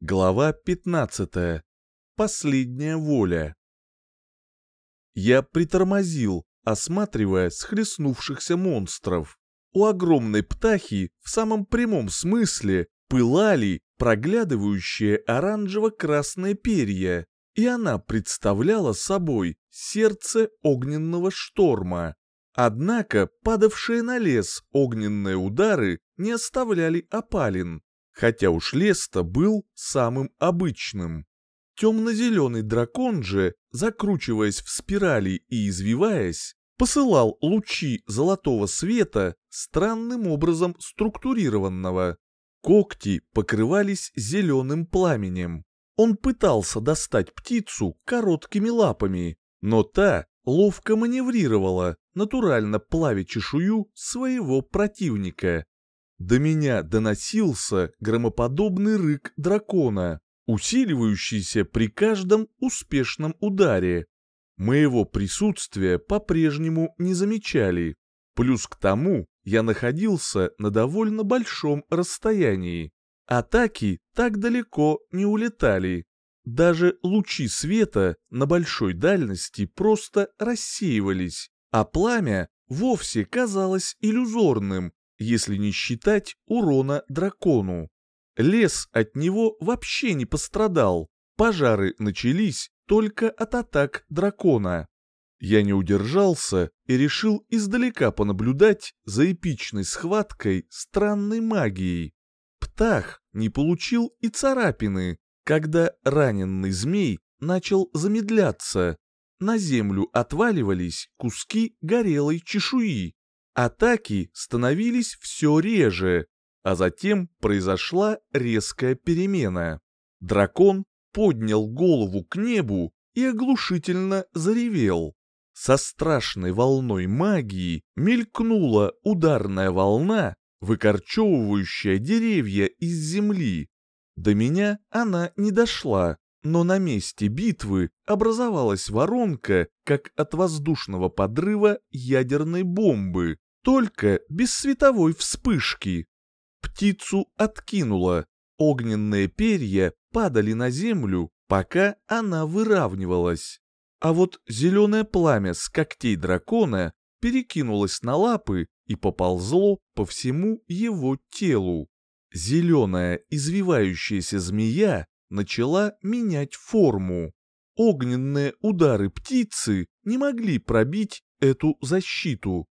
Глава 15. Последняя воля. Я притормозил, осматривая схлестнувшихся монстров. У огромной птахи в самом прямом смысле пылали проглядывающие оранжево-красные перья, и она представляла собой сердце огненного шторма. Однако падавшие на лес огненные удары не оставляли опалин, хотя уж лес-то был самым обычным. Темно-зеленый дракон же, закручиваясь в спирали и извиваясь, посылал лучи золотого света странным образом структурированного. Когти покрывались зеленым пламенем. Он пытался достать птицу короткими лапами, но та ловко маневрировала, натурально плавя чешую своего противника. До меня доносился громоподобный рык дракона, усиливающийся при каждом успешном ударе. Моего присутствия по-прежнему не замечали. Плюс к тому, я находился на довольно большом расстоянии. Атаки так далеко не улетали. Даже лучи света на большой дальности просто рассеивались, а пламя вовсе казалось иллюзорным, если не считать урона дракону. Лес от него вообще не пострадал, пожары начались только от атак дракона. Я не удержался и решил издалека понаблюдать за эпичной схваткой странной магией. Птах не получил и царапины, когда раненый змей начал замедляться. На землю отваливались куски горелой чешуи. Атаки становились все реже, а затем произошла резкая перемена. Дракон поднял голову к небу и оглушительно заревел. Со страшной волной магии мелькнула ударная волна, выкорчевывающая деревья из земли. До меня она не дошла, но на месте битвы образовалась воронка, как от воздушного подрыва ядерной бомбы только без световой вспышки. Птицу откинуло, огненные перья падали на землю, пока она выравнивалась. А вот зеленое пламя с когтей дракона перекинулось на лапы и поползло по всему его телу. Зеленая извивающаяся змея начала менять форму. Огненные удары птицы не могли пробить эту защиту.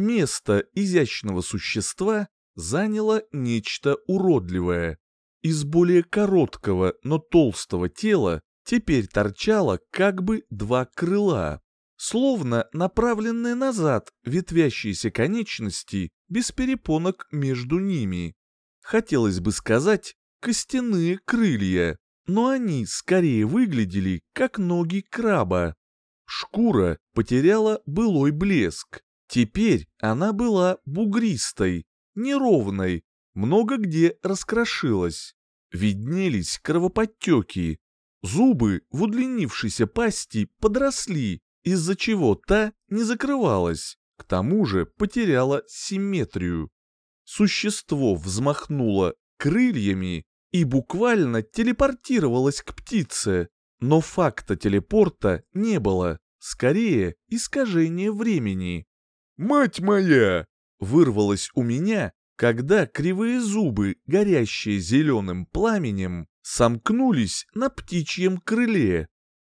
Место изящного существа заняло нечто уродливое. Из более короткого, но толстого тела теперь торчало как бы два крыла, словно направленные назад ветвящиеся конечности без перепонок между ними. Хотелось бы сказать костяные крылья, но они скорее выглядели как ноги краба. Шкура потеряла былой блеск, Теперь она была бугристой, неровной, много где раскрошилась. Виднелись кровоподтеки. Зубы в удлинившейся пасти подросли, из-за чего та не закрывалась, к тому же потеряла симметрию. Существо взмахнуло крыльями и буквально телепортировалось к птице, но факта телепорта не было, скорее искажение времени. «Мать моя!» вырвалось у меня, когда кривые зубы, горящие зеленым пламенем, сомкнулись на птичьем крыле.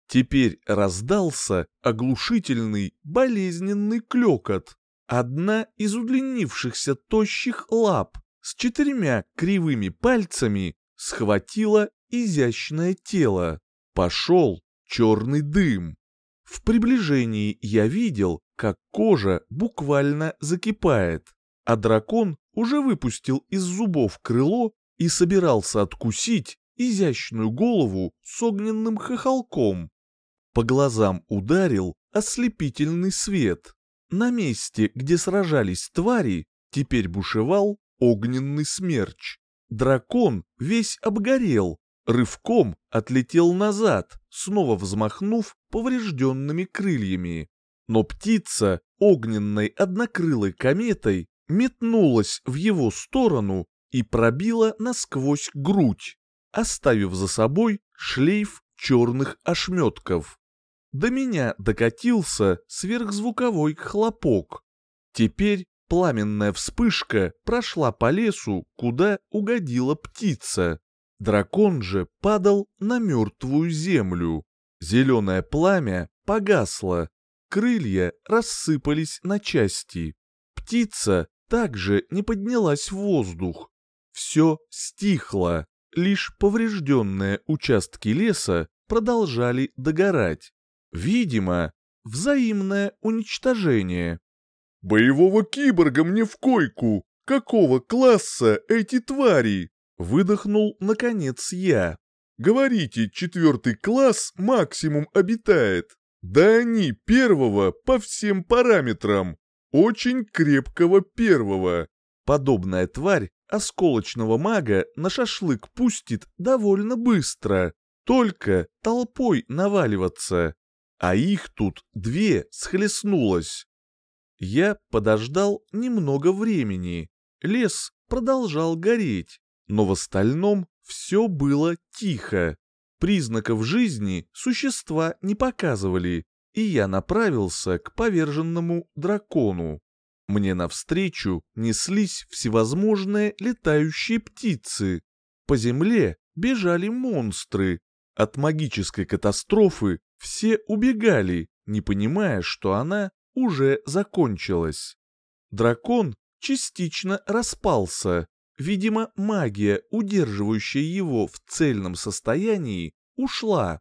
Теперь раздался оглушительный болезненный клекот. Одна из удлинившихся тощих лап с четырьмя кривыми пальцами схватила изящное тело. Пошел черный дым. В приближении я видел, как кожа буквально закипает, а дракон уже выпустил из зубов крыло и собирался откусить изящную голову с огненным хохолком. По глазам ударил ослепительный свет. На месте, где сражались твари, теперь бушевал огненный смерч. Дракон весь обгорел, рывком отлетел назад, снова взмахнув поврежденными крыльями но птица огненной однокрылой кометой метнулась в его сторону и пробила насквозь грудь. оставив за собой шлейф черных ошметков. До меня докатился сверхзвуковой хлопок. Теперь пламенная вспышка прошла по лесу, куда угодила птица. Дракон же падал на мертвую землю. Зеленое пламя погасло, крылья рассыпались на части. Птица также не поднялась в воздух. Все стихло, лишь поврежденные участки леса продолжали догорать. Видимо, взаимное уничтожение. «Боевого киборга мне в койку! Какого класса эти твари?» Выдохнул, наконец, я. «Говорите, четвертый класс максимум обитает. Да они первого по всем параметрам. Очень крепкого первого». Подобная тварь осколочного мага на шашлык пустит довольно быстро. Только толпой наваливаться. А их тут две схлестнулось. Я подождал немного времени. Лес продолжал гореть, но в остальном все было тихо. Признаков жизни существа не показывали, и я направился к поверженному дракону. Мне навстречу неслись всевозможные летающие птицы. По земле бежали монстры. От магической катастрофы все убегали, не понимая, что она уже закончилась. Дракон частично распался. Видимо, магия, удерживающая его в цельном состоянии, ушла.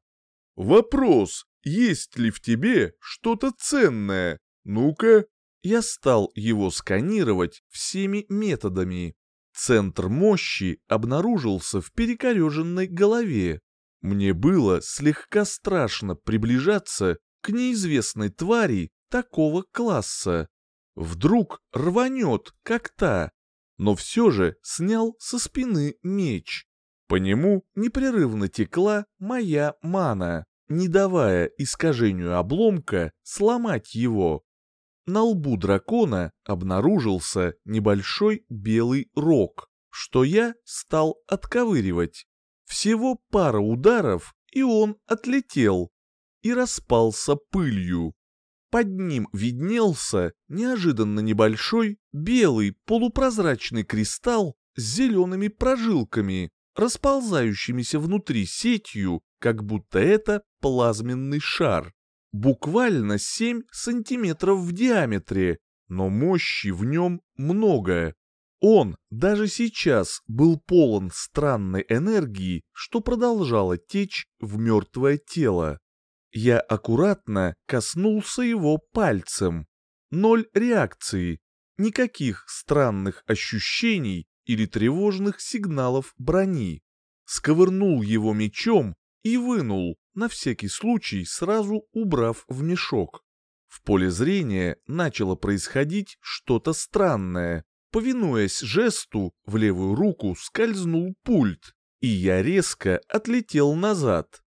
«Вопрос, есть ли в тебе что-то ценное? Ну-ка!» Я стал его сканировать всеми методами. Центр мощи обнаружился в перекореженной голове. Мне было слегка страшно приближаться к неизвестной твари такого класса. Вдруг рванет, как та, но все же снял со спины меч. По нему непрерывно текла моя мана, не давая искажению обломка сломать его. На лбу дракона обнаружился небольшой белый рог, что я стал отковыривать. Всего пара ударов, и он отлетел и распался пылью. Под ним виднелся неожиданно небольшой белый полупрозрачный кристалл с зелеными прожилками, расползающимися внутри сетью, как будто это плазменный шар. Буквально 7 сантиметров в диаметре, но мощи в нем много. Он даже сейчас был полон странной энергии, что продолжало течь в мертвое тело. Я аккуратно коснулся его пальцем. Ноль реакции, никаких странных ощущений или тревожных сигналов брони. Сковырнул его мечом и вынул, на всякий случай сразу убрав в мешок. В поле зрения начало происходить что-то странное. Повинуясь жесту, в левую руку скользнул пульт, и я резко отлетел назад.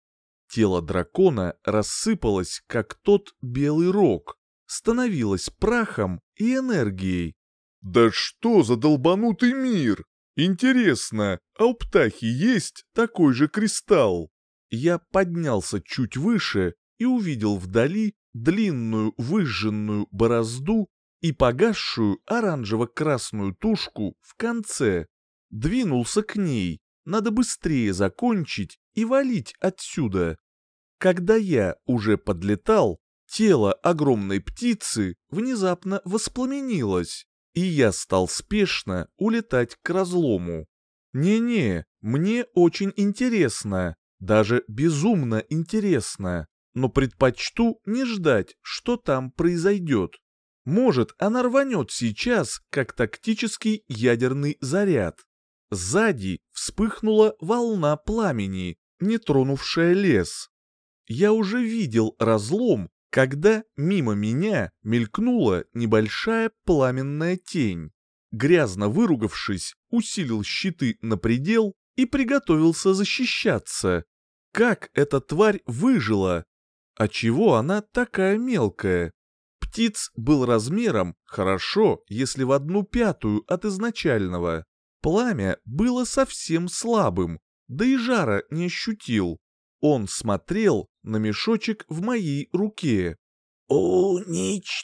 Тело дракона рассыпалось, как тот белый рог, становилось прахом и энергией. «Да что за долбанутый мир! Интересно, а у птахи есть такой же кристалл?» Я поднялся чуть выше и увидел вдали длинную выжженную борозду и погасшую оранжево-красную тушку в конце. Двинулся к ней, надо быстрее закончить и валить отсюда. Когда я уже подлетал, тело огромной птицы внезапно воспламенилось, и я стал спешно улетать к разлому. Не-не, мне очень интересно, даже безумно интересно, но предпочту не ждать, что там произойдет. Может, она рванет сейчас, как тактический ядерный заряд. Сзади вспыхнула волна пламени, не тронувшая лес. Я уже видел разлом, когда мимо меня мелькнула небольшая пламенная тень. Грязно выругавшись, усилил щиты на предел и приготовился защищаться. Как эта тварь выжила? А чего она такая мелкая? Птиц был размером хорошо, если в одну пятую от изначального. Пламя было совсем слабым, да и жара не ощутил. Он смотрел на мешочек в моей руке. «Уничтожь!»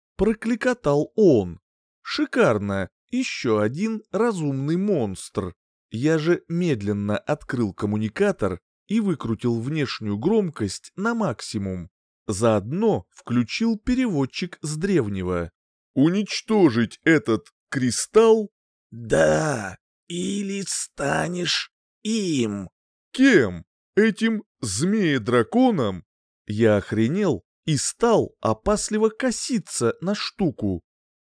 — прокликотал он. «Шикарно! Еще один разумный монстр!» Я же медленно открыл коммуникатор и выкрутил внешнюю громкость на максимум. Заодно включил переводчик с древнего. «Уничтожить этот кристалл?» «Да, или станешь им». «Кем? Этим змея-драконом?» Я охренел и стал опасливо коситься на штуку.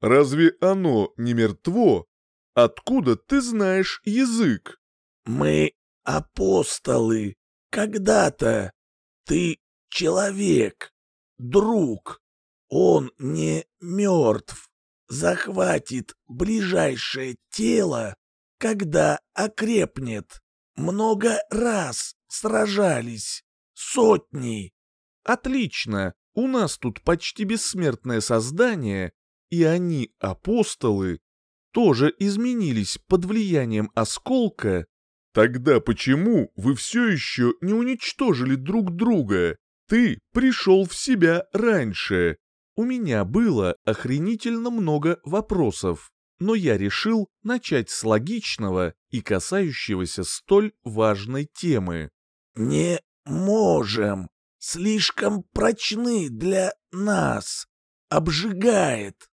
«Разве оно не мертво? Откуда ты знаешь язык?» «Мы апостолы. Когда-то. Ты человек, друг. Он не мертв. Захватит ближайшее тело, когда окрепнет. Много раз сражались. Сотни. Отлично. У нас тут почти бессмертное создание, и они, апостолы, тоже изменились под влиянием осколка. Тогда почему вы все еще не уничтожили друг друга? Ты пришел в себя раньше. У меня было охренительно много вопросов, но я решил начать с логичного и касающегося столь важной темы. «Не можем. Слишком прочны для нас. Обжигает».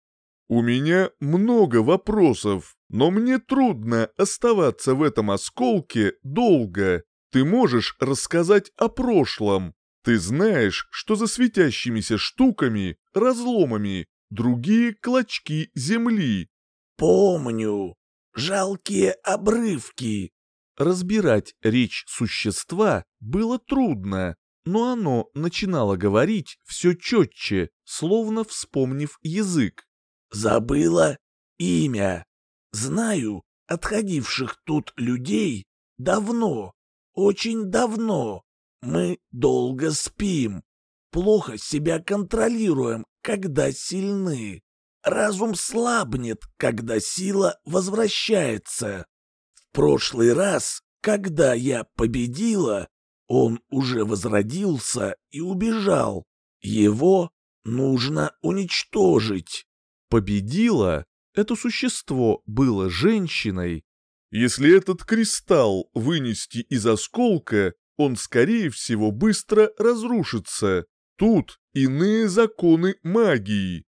«У меня много вопросов, но мне трудно оставаться в этом осколке долго. Ты можешь рассказать о прошлом, ты знаешь, что за светящимися штуками, разломами, другие клочки земли. Помню. Жалкие обрывки. Разбирать речь существа было трудно, но оно начинало говорить все четче, словно вспомнив язык. Забыла имя. Знаю отходивших тут людей давно, очень давно. Мы долго спим, плохо себя контролируем, когда сильны. Разум слабнет, когда сила возвращается. В прошлый раз, когда я победила, он уже возродился и убежал. Его нужно уничтожить. Победила? Это существо было женщиной. Если этот кристалл вынести из осколка, он, скорее всего, быстро разрушится. Тут иные законы магии.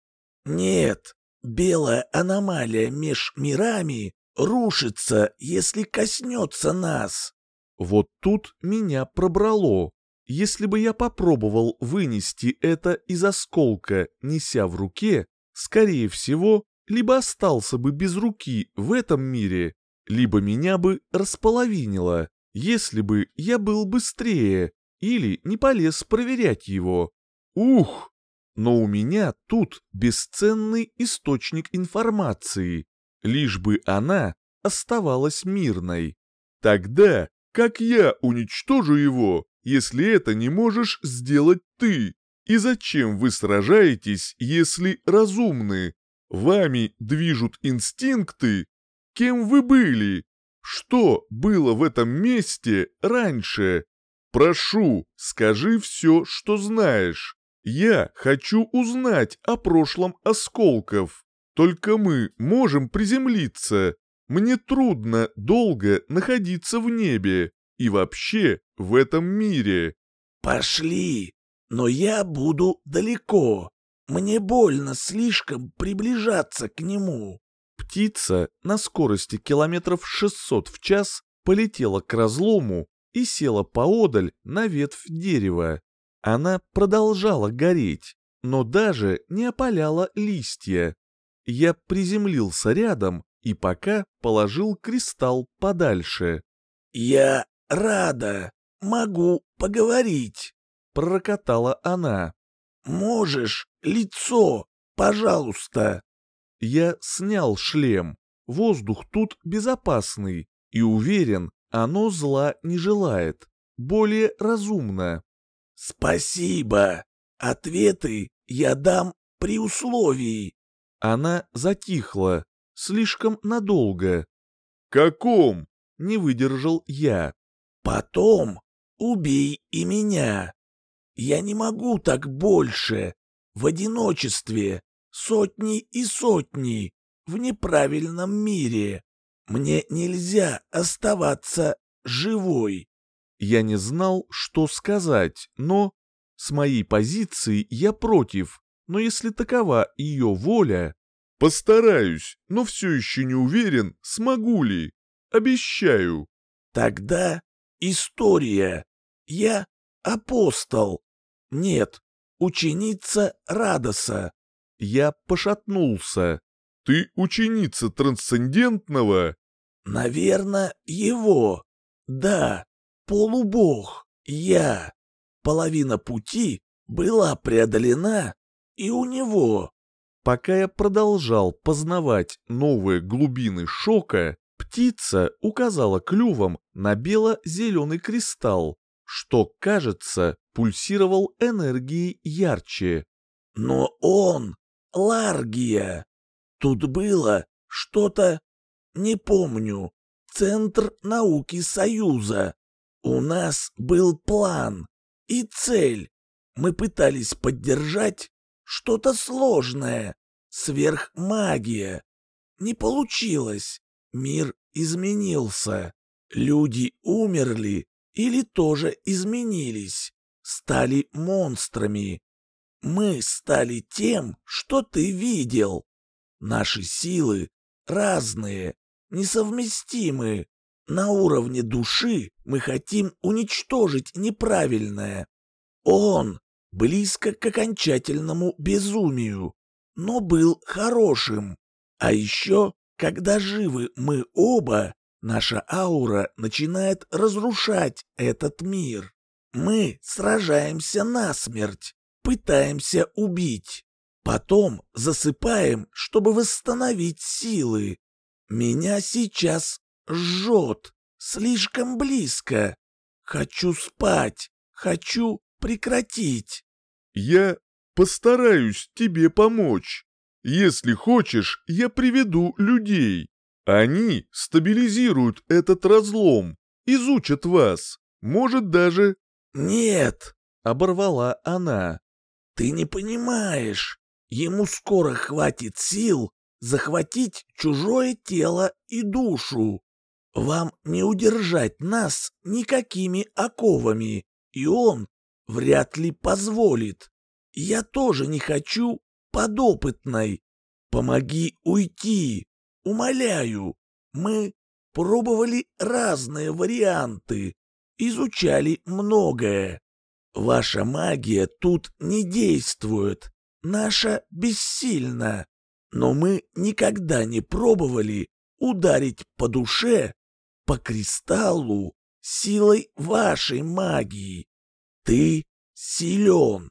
Нет, белая аномалия меж мирами рушится, если коснется нас. Вот тут меня пробрало. Если бы я попробовал вынести это из осколка, неся в руке, скорее всего, либо остался бы без руки в этом мире, либо меня бы располовинило если бы я был быстрее или не полез проверять его. Ух! Но у меня тут бесценный источник информации, лишь бы она оставалась мирной. Тогда как я уничтожу его, если это не можешь сделать ты? И зачем вы сражаетесь, если разумны? Вами движут инстинкты? Кем вы были? Что было в этом месте раньше? Прошу, скажи все, что знаешь. Я хочу узнать о прошлом осколков. Только мы можем приземлиться. Мне трудно долго находиться в небе и вообще в этом мире. Пошли, но я буду далеко. Мне больно слишком приближаться к нему. Птица на скорости километров 600 в час полетела к разлому и села поодаль на ветвь дерева. Она продолжала гореть, но даже не опаляла листья. Я приземлился рядом и пока положил кристалл подальше. «Я рада, могу поговорить», — пророкотала она. «Можешь лицо, пожалуйста?» Я снял шлем. Воздух тут безопасный. И уверен, оно зла не желает. Более разумно. «Спасибо. Ответы я дам при условии». Она затихла. Слишком надолго. «Каком?» не выдержал я. Потом убей и меня. Я не могу так больше. В одиночестве, сотни и сотни, в неправильном мире. Мне нельзя оставаться живой. Я не знал, что сказать, но... С моей позиции я против, но если такова ее воля... Постараюсь, но все еще не уверен, смогу ли. Обещаю. Тогда история. Я апостол. Нет, ученица Радоса. Я пошатнулся. Ты ученица трансцендентного? Наверное, его. Да, полубог. Я. Половина пути была преодолена и у него. Пока я продолжал познавать новые глубины шока, птица указала клювом на бело-зеленый кристалл, что, кажется, пульсировал энергией ярче. Но он — Ларгия. Тут было что-то, не помню, Центр науки Союза. У нас был план и цель. Мы пытались поддержать что-то сложное, сверхмагия. Не получилось. Мир изменился. Люди умерли или тоже изменились, стали монстрами. Мы стали тем, что ты видел. Наши силы разные, несовместимы. На уровне души мы хотим уничтожить неправильное. Он близко к окончательному безумию, но был хорошим. А еще, когда живы мы оба, наша аура начинает разрушать этот мир. Мы сражаемся насмерть, пытаемся убить. Потом засыпаем, чтобы восстановить силы. Меня сейчас жжет, слишком близко. Хочу спать, хочу прекратить. Я постараюсь тебе помочь. Если хочешь, я приведу людей. Они стабилизируют этот разлом, изучат вас, может даже... Нет, оборвала она. Ты не понимаешь. Ему скоро хватит сил захватить чужое тело и душу. Вам не удержать нас никакими оковами, и он вряд ли позволит. Я тоже не хочу подопытной. Помоги уйти, умоляю. Мы пробовали разные варианты, изучали многое. Ваша магия тут не действует, наша бессильна. Но мы никогда не пробовали ударить по душе, по кристаллу, силой вашей магии. Ты силен.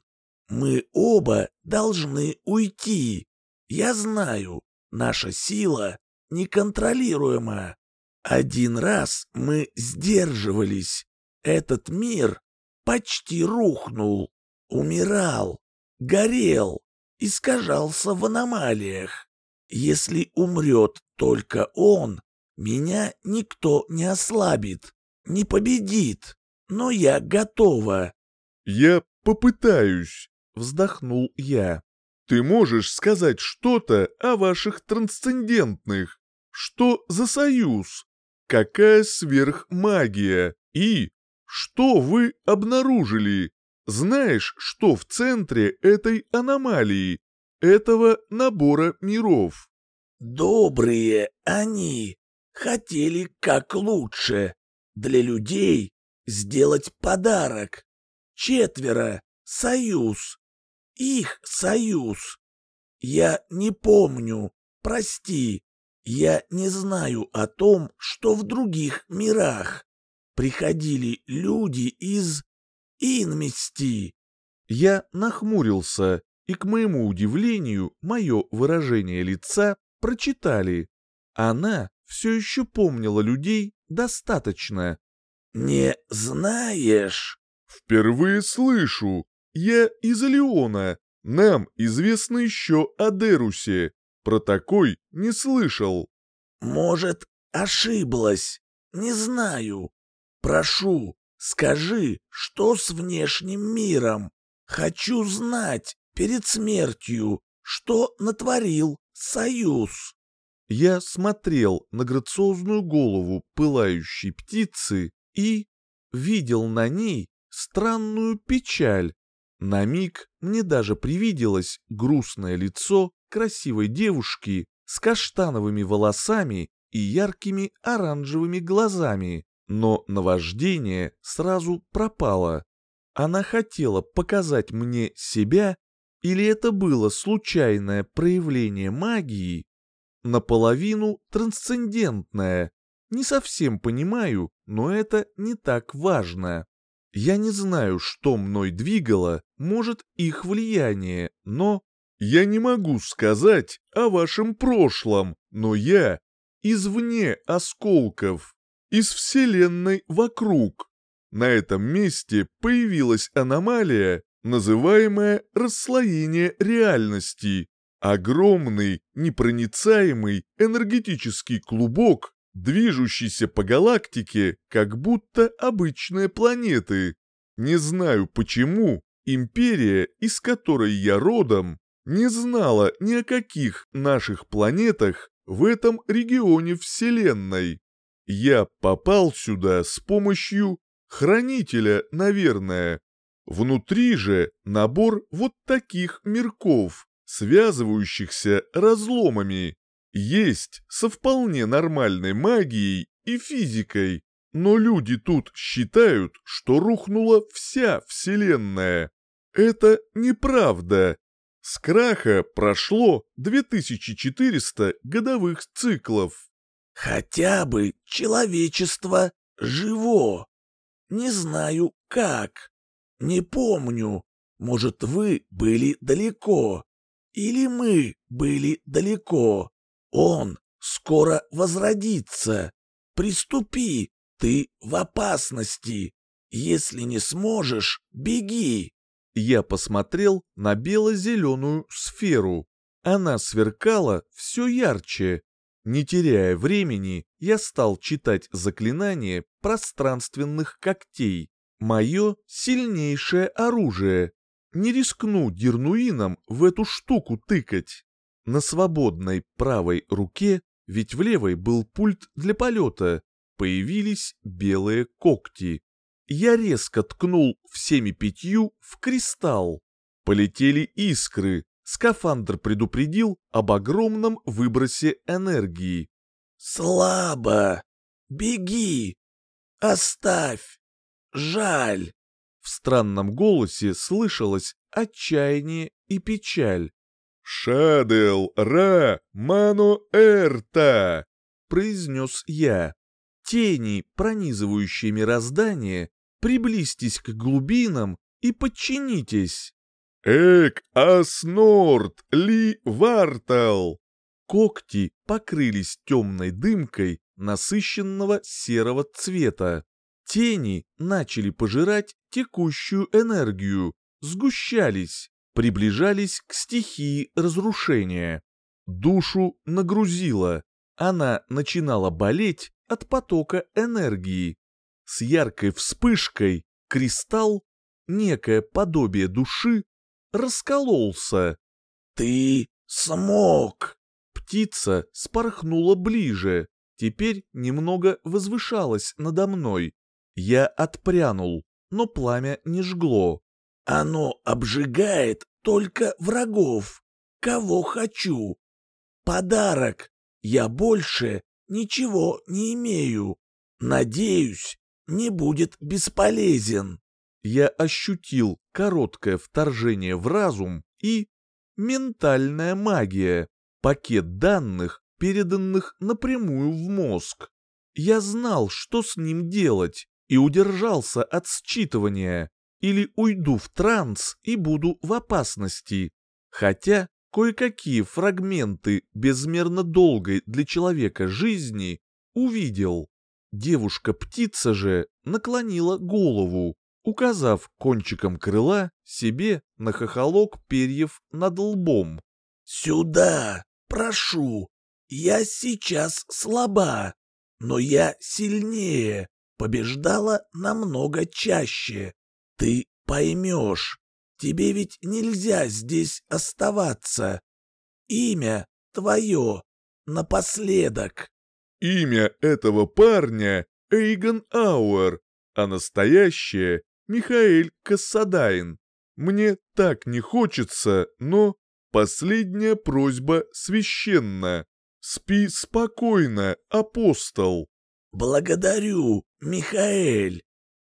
Мы оба должны уйти. Я знаю, наша сила неконтролируема. Один раз мы сдерживались. Этот мир почти рухнул, умирал, горел, искажался в аномалиях. Если умрет только он, меня никто не ослабит, не победит, но я готова. «Я попытаюсь», — вздохнул я. «Ты можешь сказать что-то о ваших трансцендентных? Что за союз? Какая сверхмагия? И что вы обнаружили? Знаешь, что в центре этой аномалии, этого набора миров?» «Добрые они хотели как лучше. Для людей сделать подарок. Четверо. Союз. Их союз. Я не помню. Прости. Я не знаю о том, что в других мирах. Приходили люди из Инмести. Я нахмурился, и, к моему удивлению, мое выражение лица прочитали. Она все еще помнила людей достаточно. «Не знаешь?» «Впервые слышу. Я из Леона. Нам известно еще о Дерусе. Про такой не слышал». «Может, ошиблась. не знаю. Прошу, скажи, что с внешним миром? Хочу знать перед смертью, что натворил Союз. Я смотрел на грациозную голову пылающей птицы и видел на ней странную печаль. На миг мне даже привиделось грустное лицо красивой девушки с каштановыми волосами и яркими оранжевыми глазами, но наваждение сразу пропало. Она хотела показать мне себя, или это было случайное проявление магии, наполовину трансцендентное. Не совсем понимаю, но это не так важно. Я не знаю, что мной двигало, может их влияние, но... Я не могу сказать о вашем прошлом, но я извне осколков, из Вселенной вокруг. На этом месте появилась аномалия, называемая расслоение реальности. Огромный, непроницаемый энергетический клубок, движущийся по галактике, как будто обычные планеты. Не знаю почему, империя, из которой я родом, не знала ни о каких наших планетах в этом регионе Вселенной. Я попал сюда с помощью хранителя, наверное. Внутри же набор вот таких мирков, связывающихся разломами. Есть со вполне нормальной магией и физикой, но люди тут считают, что рухнула вся Вселенная. Это неправда. С краха прошло 2400 годовых циклов. Хотя бы человечество живо. Не знаю как. Не помню. Может, вы были далеко. Или мы были далеко. Он скоро возродится. Приступи, ты в опасности. Если не сможешь, беги. Я посмотрел на бело-зеленую сферу. Она сверкала все ярче. Не теряя времени, я стал читать заклинание пространственных когтей. Мое сильнейшее оружие. Не рискну дернуином в эту штуку тыкать. На свободной правой руке, ведь в левой был пульт для полета, появились белые когти. Я резко ткнул всеми пятью в кристалл. Полетели искры. Скафандр предупредил об огромном выбросе энергии. «Слабо! Беги! Оставь! Жаль!» В странном голосе слышалось отчаяние и печаль. «Шадел Ра Мано Эрта!» — произнес я. Тени, пронизывающие мироздание, приблизьтесь к глубинам и подчинитесь. Эк Аснорд Ли Вартал! Когти покрылись темной дымкой насыщенного серого цвета. Тени начали пожирать текущую энергию, сгущались, приближались к стихии разрушения. Душу нагрузило. Она начинала болеть от потока энергии, с яркой вспышкой кристалл, некое подобие души, раскололся. «Ты смог!» Птица спорхнула ближе, теперь немного возвышалась надо мной. Я отпрянул, но пламя не жгло. «Оно обжигает только врагов, кого хочу. Подарок. Я больше ничего не имею. Надеюсь, не будет бесполезен. Я ощутил короткое вторжение в разум и ментальная магия, пакет данных, переданных напрямую в мозг. Я знал, что с ним делать, и удержался от считывания. Или уйду в транс и буду в опасности. Хотя кое-какие фрагменты безмерно долгой для человека жизни увидел. Девушка-птица же наклонила голову, указав кончиком крыла себе на хохолок перьев над лбом. «Сюда, прошу, я сейчас слаба. но я сильнее, побеждала намного чаще. Ты поймешь, тебе ведь нельзя здесь оставаться. Имя твое напоследок. Имя этого парня Эйгон Ауэр, а настоящее Михаэль Кассадайн. Мне так не хочется, но последняя просьба священна. Спи спокойно, апостол. Благодарю, Михаэль.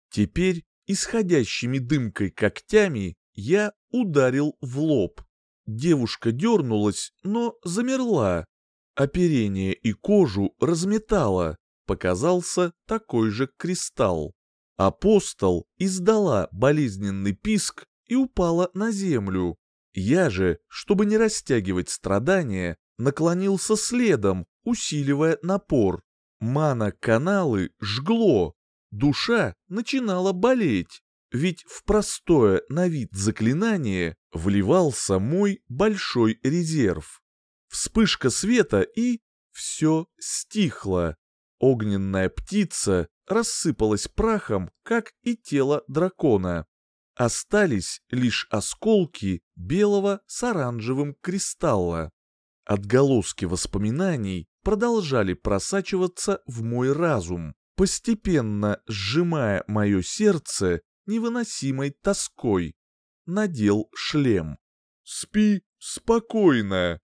Теперь исходящими дымкой когтями я ударил в лоб. Девушка дернулась, но замерла. Оперение и кожу разметала. Показался такой же кристалл. Апостол издала болезненный писк и упала на землю. Я же, чтобы не растягивать страдания, наклонился следом, усиливая напор. Мана-каналы жгло, душа начинала болеть, ведь в простое на вид заклинание вливался мой большой резерв. Вспышка света и все стихло. Огненная птица рассыпалась прахом, как и тело дракона. Остались лишь осколки белого с оранжевым кристалла. Отголоски воспоминаний продолжали просачиваться в мой разум, постепенно сжимая мое сердце невыносимой тоской. Надел шлем. «Спи спокойно»,